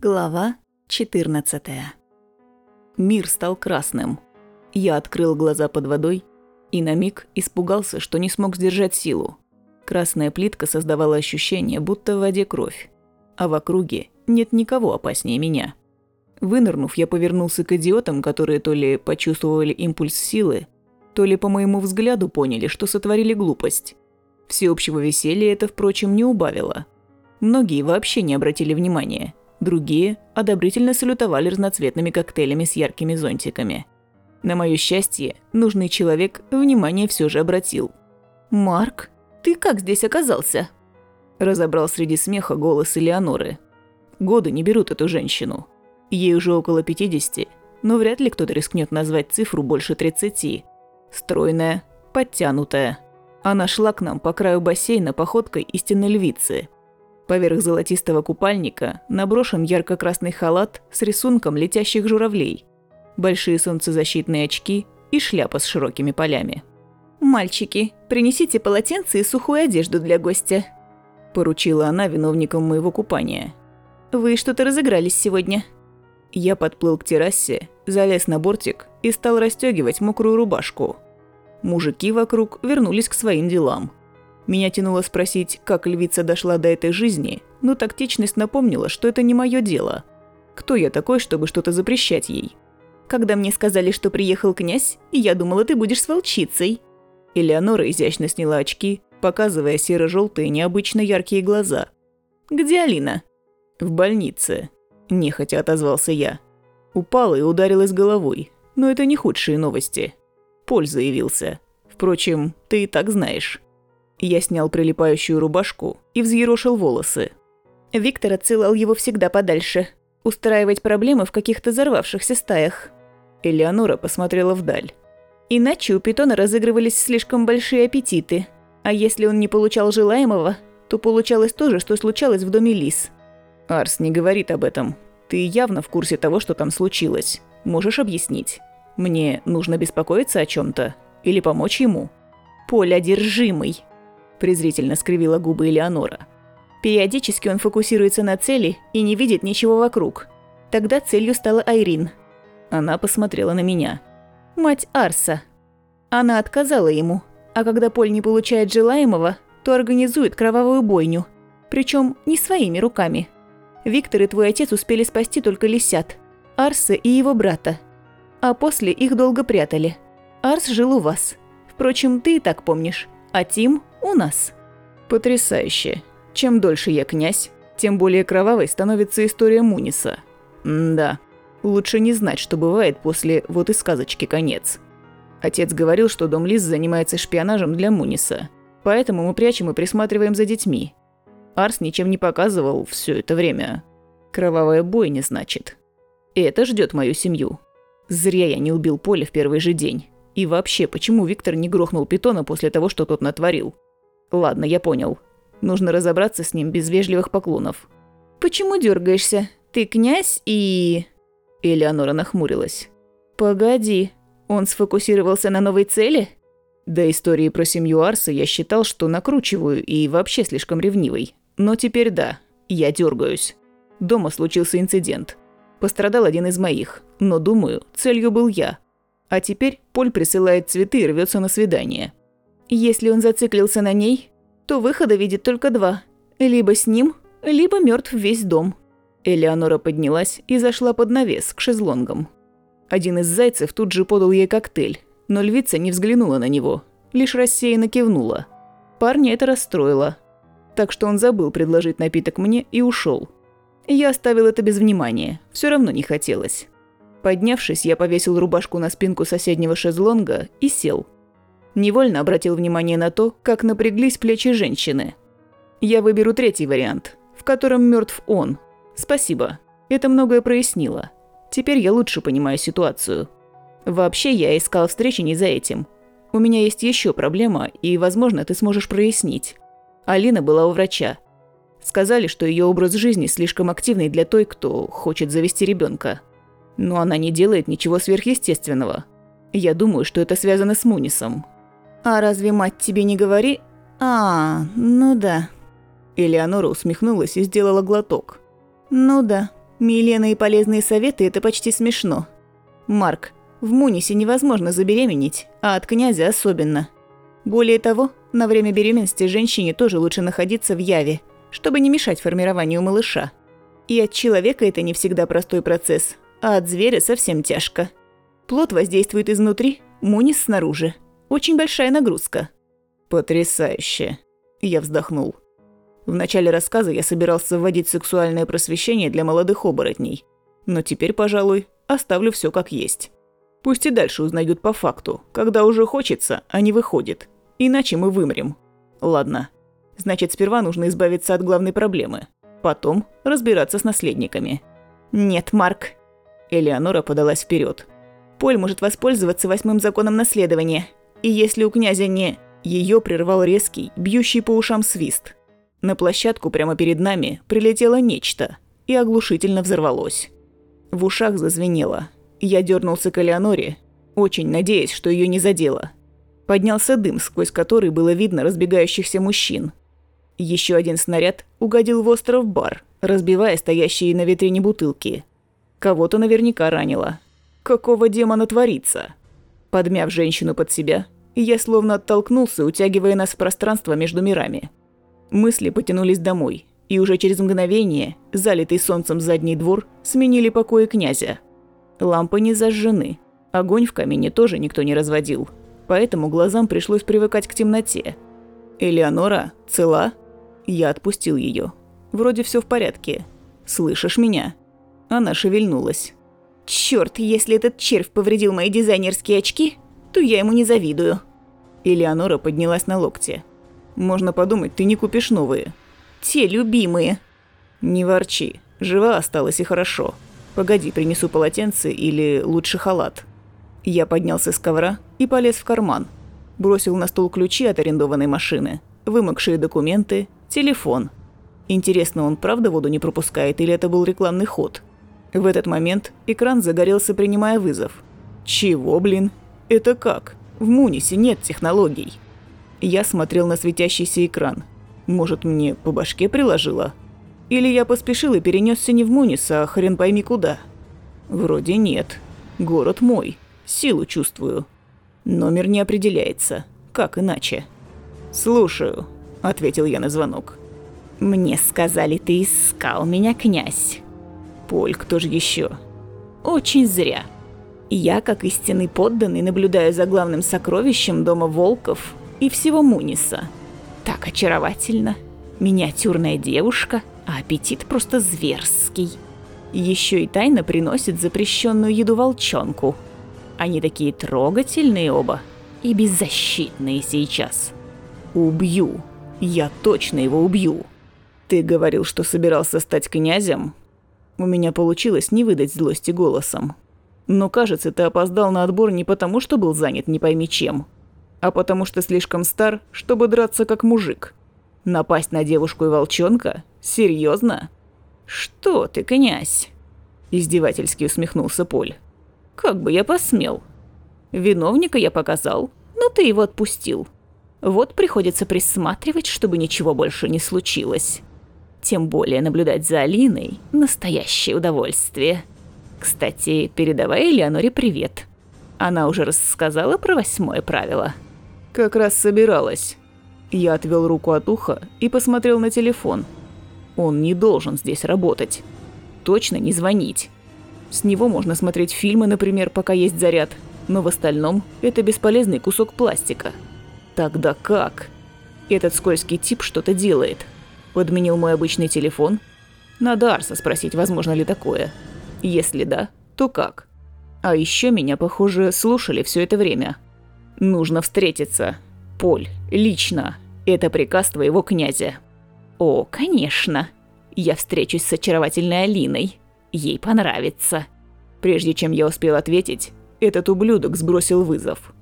Глава 14 Мир стал красным. Я открыл глаза под водой и на миг испугался, что не смог сдержать силу. Красная плитка создавала ощущение, будто в воде кровь, а в округе нет никого опаснее меня. Вынырнув, я повернулся к идиотам, которые то ли почувствовали импульс силы, то ли по моему взгляду поняли, что сотворили глупость. Всеобщего веселья это, впрочем, не убавило. Многие вообще не обратили внимания – Другие одобрительно салютовали разноцветными коктейлями с яркими зонтиками. На мое счастье, нужный человек внимание все же обратил. «Марк, ты как здесь оказался?» Разобрал среди смеха голос Элеоноры. Годы не берут эту женщину. Ей уже около 50, но вряд ли кто-то рискнет назвать цифру больше 30. Стройная, подтянутая. Она шла к нам по краю бассейна походкой истинной львицы – Поверх золотистого купальника наброшен ярко-красный халат с рисунком летящих журавлей, большие солнцезащитные очки и шляпа с широкими полями. «Мальчики, принесите полотенце и сухую одежду для гостя», – поручила она виновникам моего купания. «Вы что-то разыгрались сегодня». Я подплыл к террасе, залез на бортик и стал расстегивать мокрую рубашку. Мужики вокруг вернулись к своим делам – меня тянуло спросить, как львица дошла до этой жизни, но тактичность напомнила, что это не мое дело. Кто я такой, чтобы что-то запрещать ей? Когда мне сказали, что приехал князь, я думала, ты будешь с волчицей. Элеонора изящно сняла очки, показывая серо-желтые необычно яркие глаза. «Где Алина?» «В больнице», – нехотя отозвался я. Упала и ударилась головой, но это не худшие новости. Поль заявился. Впрочем, ты и так знаешь. Я снял прилипающую рубашку и взъерошил волосы. Виктор отсылал его всегда подальше. Устраивать проблемы в каких-то взорвавшихся стаях. Элеонора посмотрела вдаль. Иначе у питона разыгрывались слишком большие аппетиты. А если он не получал желаемого, то получалось то же, что случалось в доме Лис. «Арс не говорит об этом. Ты явно в курсе того, что там случилось. Можешь объяснить? Мне нужно беспокоиться о чем то Или помочь ему?» «Поль одержимый», презрительно скривила губы Элеонора. Периодически он фокусируется на цели и не видит ничего вокруг. Тогда целью стала Айрин. Она посмотрела на меня. Мать Арса. Она отказала ему, а когда Поль не получает желаемого, то организует кровавую бойню. Причем не своими руками. Виктор и твой отец успели спасти только лисят. Арса и его брата. А после их долго прятали. Арс жил у вас. Впрочем, ты и так помнишь. А Тим у нас. Потрясающе. Чем дольше я князь, тем более кровавой становится история Муниса. М да, лучше не знать, что бывает после вот и сказочки конец. Отец говорил, что дом Лиз занимается шпионажем для Муниса, поэтому мы прячем и присматриваем за детьми. Арс ничем не показывал все это время. Кровавая бойня, значит. И это ждет мою семью. Зря я не убил Поля в первый же день. И вообще, почему Виктор не грохнул Питона после того, что тот натворил? Ладно, я понял. Нужно разобраться с ним без вежливых поклонов. «Почему дергаешься? Ты князь и...» Элеонора нахмурилась. «Погоди, он сфокусировался на новой цели?» До истории про семью Арса я считал, что накручиваю и вообще слишком ревнивый. Но теперь да, я дергаюсь. Дома случился инцидент. Пострадал один из моих, но думаю, целью был я. А теперь Поль присылает цветы и рвется на свидание. Если он зациклился на ней, то выхода видит только два. Либо с ним, либо мертв весь дом. Элеонора поднялась и зашла под навес к шезлонгам. Один из зайцев тут же подал ей коктейль, но львица не взглянула на него, лишь рассеянно кивнула. Парня это расстроило, так что он забыл предложить напиток мне и ушел. Я оставил это без внимания, все равно не хотелось. Поднявшись, я повесил рубашку на спинку соседнего шезлонга и сел – Невольно обратил внимание на то, как напряглись плечи женщины. Я выберу третий вариант, в котором мертв он. Спасибо. Это многое прояснило. Теперь я лучше понимаю ситуацию. Вообще, я искал встречи не за этим. У меня есть еще проблема, и, возможно, ты сможешь прояснить. Алина была у врача. Сказали, что ее образ жизни слишком активный для той, кто хочет завести ребенка. Но она не делает ничего сверхъестественного. Я думаю, что это связано с Мунисом. «А разве мать тебе не говори...» «А, ну да». Элеонора усмехнулась и сделала глоток. «Ну да, Милена и полезные советы – это почти смешно. Марк, в Мунисе невозможно забеременеть, а от князя особенно. Более того, на время беременности женщине тоже лучше находиться в яве, чтобы не мешать формированию малыша. И от человека это не всегда простой процесс, а от зверя совсем тяжко. Плод воздействует изнутри, Мунис снаружи. Очень большая нагрузка. Потрясающе. Я вздохнул. В начале рассказа я собирался вводить сексуальное просвещение для молодых оборотней. Но теперь, пожалуй, оставлю все как есть. Пусть и дальше узнают по факту. Когда уже хочется, а не выходит. Иначе мы вымрем. Ладно. Значит, сперва нужно избавиться от главной проблемы. Потом разбираться с наследниками. Нет, Марк. Элеонора подалась вперед. Поль может воспользоваться восьмым законом наследования. И если у князя не... Ее прервал резкий, бьющий по ушам свист. На площадку прямо перед нами прилетело нечто и оглушительно взорвалось. В ушах зазвенело. Я дернулся к Элеоноре, очень надеясь, что ее не задело. Поднялся дым, сквозь который было видно разбегающихся мужчин. Еще один снаряд угодил в остров бар, разбивая стоящие на витрине бутылки. Кого-то наверняка ранило. Какого демона творится? Подмяв женщину под себя, я словно оттолкнулся, утягивая нас в пространство между мирами. Мысли потянулись домой, и уже через мгновение, залитый солнцем задний двор, сменили покои князя. Лампы не зажжены, огонь в камине тоже никто не разводил, поэтому глазам пришлось привыкать к темноте. «Элеонора, цела?» Я отпустил ее. Вроде все в порядке. «Слышишь меня?» Она шевельнулась. Черт, если этот червь повредил мои дизайнерские очки, то я ему не завидую. Элеонора поднялась на локте. Можно подумать, ты не купишь новые. Те любимые. Не ворчи. Жива осталась и хорошо. Погоди, принесу полотенце или лучше халат. Я поднялся с ковра и полез в карман. Бросил на стол ключи от арендованной машины, вымокшие документы, телефон. Интересно, он правда воду не пропускает или это был рекламный ход? В этот момент экран загорелся, принимая вызов. Чего, блин? Это как? В Мунисе нет технологий. Я смотрел на светящийся экран. Может, мне по башке приложило? Или я поспешил и перенесся не в Мунис, а хрен пойми куда? Вроде нет. Город мой. Силу чувствую. Номер не определяется. Как иначе? «Слушаю», — ответил я на звонок. «Мне сказали, ты искал меня, князь». «Поль, кто же еще? «Очень зря. Я, как истинный подданный, наблюдаю за главным сокровищем дома волков и всего Муниса. Так очаровательно. Миниатюрная девушка, а аппетит просто зверский. Еще и тайно приносит запрещенную еду волчонку. Они такие трогательные оба и беззащитные сейчас. Убью. Я точно его убью. Ты говорил, что собирался стать князем? У меня получилось не выдать злости голосом. Но кажется, ты опоздал на отбор не потому, что был занят не пойми чем, а потому что слишком стар, чтобы драться как мужик. Напасть на девушку и волчонка? Серьезно? Что ты, князь? Издевательски усмехнулся Поль. Как бы я посмел? Виновника я показал, но ты его отпустил. Вот приходится присматривать, чтобы ничего больше не случилось. Тем более наблюдать за Алиной – настоящее удовольствие. Кстати, передавай Элеоноре привет. Она уже рассказала про восьмое правило. Как раз собиралась. Я отвел руку от уха и посмотрел на телефон. Он не должен здесь работать. Точно не звонить. С него можно смотреть фильмы, например, пока есть заряд, но в остальном это бесполезный кусок пластика. Тогда как? Этот скользкий тип что-то делает. Подменил мой обычный телефон. Надо Арса спросить, возможно ли такое. Если да, то как? А еще меня, похоже, слушали все это время. Нужно встретиться. Поль, лично. Это приказ твоего князя. О, конечно. Я встречусь с очаровательной Алиной. Ей понравится. Прежде чем я успел ответить, этот ублюдок сбросил вызов.